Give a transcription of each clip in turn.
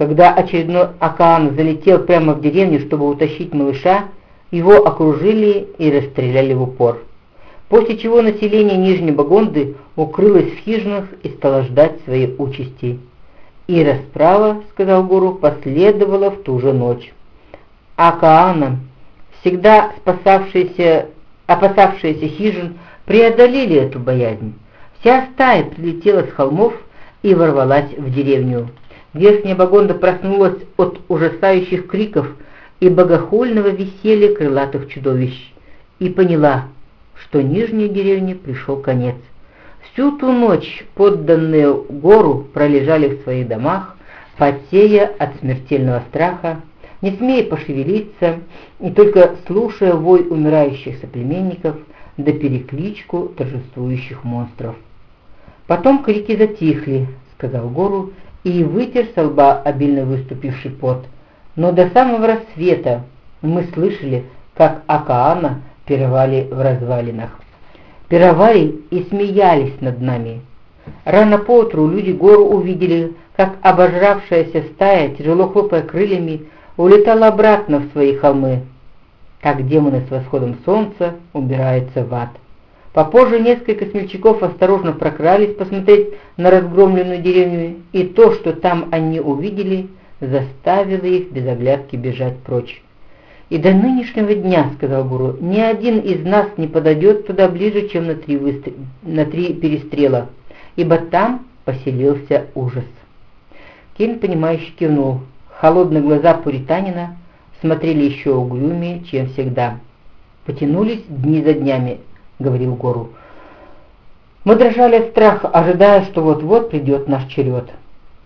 Когда очередной Акаан залетел прямо в деревню, чтобы утащить малыша, его окружили и расстреляли в упор. После чего население Нижней Багонды укрылось в хижинах и стало ждать своей участи. И расправа, сказал гуру, последовала в ту же ночь. Акаана, всегда спасавшиеся, опасавшиеся хижин, преодолели эту боязнь. Вся стая прилетела с холмов и ворвалась в деревню. Верхняя Багонда проснулась от ужасающих криков и богохульного веселья крылатых чудовищ и поняла, что нижней деревне пришел конец. Всю ту ночь подданные гору пролежали в своих домах, потея от смертельного страха, не смея пошевелиться и только слушая вой умирающих соплеменников да перекличку торжествующих монстров. Потом крики затихли, сказал Гору, и вытер со лба обильно выступивший пот. Но до самого рассвета мы слышали, как Акаана пировали в развалинах. Пировали и смеялись над нами. Рано поутру люди гору увидели, как обожравшаяся стая, тяжело хлопая крыльями, улетала обратно в свои холмы, как демоны с восходом солнца убираются в ад. Попозже несколько смельчаков осторожно прокрались посмотреть на разгромленную деревню, и то, что там они увидели, заставило их без оглядки бежать прочь. «И до нынешнего дня, — сказал гуру, — ни один из нас не подойдет туда ближе, чем на три, выстр... на три перестрела, ибо там поселился ужас». Кейн, понимающе кивнул. Холодные глаза пуританина смотрели еще угрюмее, чем всегда. Потянулись дни за днями, — говорил Гору. Мы дрожали от страха, ожидая, что вот-вот придет наш черед.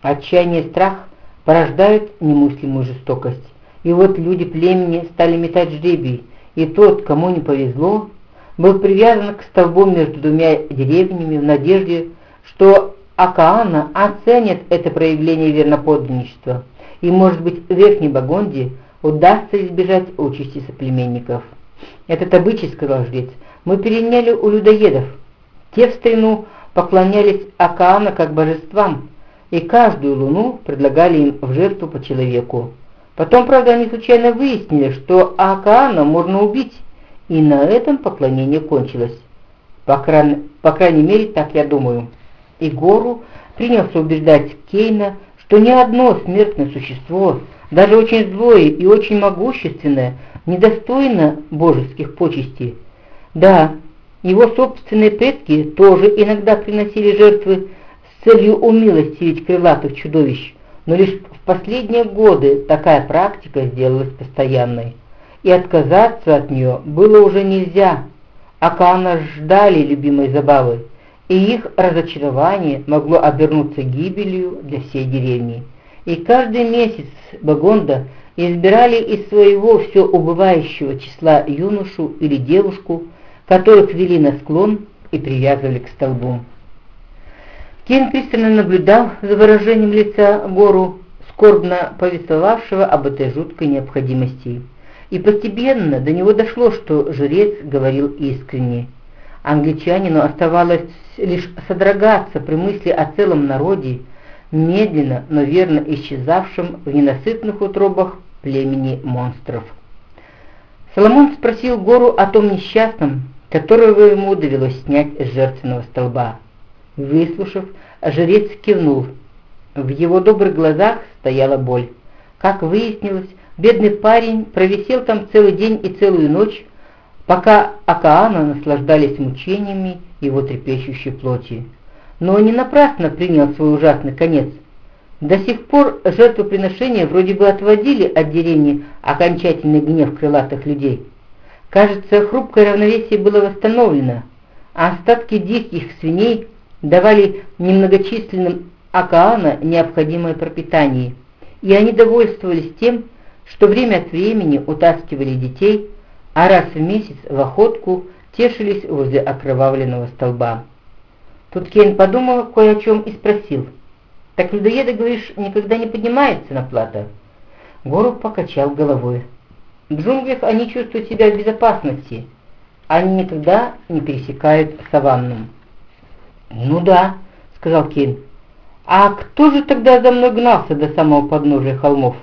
Отчаяние и страх порождают немыслимую жестокость. И вот люди племени стали метать жребий, и тот, кому не повезло, был привязан к столбу между двумя деревнями в надежде, что Акаана оценит это проявление верноподданничества, и, может быть, в Верхней Багонде удастся избежать участи соплеменников. «Этот обычай, — сказал жрец, мы переняли у людоедов. Те в старину поклонялись Акаана как божествам, и каждую луну предлагали им в жертву по человеку. Потом, правда, они случайно выяснили, что Акаана можно убить, и на этом поклонение кончилось. По, крайней, по крайней мере, так я думаю. И Гору принялся убеждать Кейна, что ни одно смертное существо, даже очень злое и очень могущественное, недостойно божеских почестей. Да, его собственные предки тоже иногда приносили жертвы с целью умилостивить крылатых чудовищ, но лишь в последние годы такая практика сделалась постоянной, и отказаться от нее было уже нельзя. Акана ждали любимой забавы, и их разочарование могло обернуться гибелью для всей деревни. И каждый месяц Багонда избирали из своего все убывающего числа юношу или девушку, которых вели на склон и привязывали к столбу. Кен пристально наблюдал за выражением лица гору, скорбно повествовавшего об этой жуткой необходимости. И постепенно до него дошло, что жрец говорил искренне. Англичанину оставалось лишь содрогаться при мысли о целом народе, медленно, но верно исчезавшем в ненасытных утробах племени монстров. Соломон спросил гору о том несчастном, которого ему довелось снять с жертвенного столба. Выслушав, жрец кивнул. В его добрых глазах стояла боль. Как выяснилось, бедный парень провисел там целый день и целую ночь, пока Акаана наслаждались мучениями его трепещущей плоти. Но он не напрасно принял свой ужасный конец. До сих пор жертвоприношения вроде бы отводили от деревни окончательный гнев крылатых людей. Кажется, хрупкое равновесие было восстановлено, а остатки диких свиней давали немногочисленным Акаана необходимое пропитание, и они довольствовались тем, что время от времени утаскивали детей, а раз в месяц в охотку тешились возле окровавленного столба. Тут Кейн подумал кое о чем и спросил. «Так людоеды, говоришь, никогда не поднимаются на плато?» Гору покачал головой. В джунглях они чувствуют себя в безопасности. Они никогда не пересекают саванну. «Ну да», — сказал Кейн. «А кто же тогда за мной гнался до самого подножия холмов?»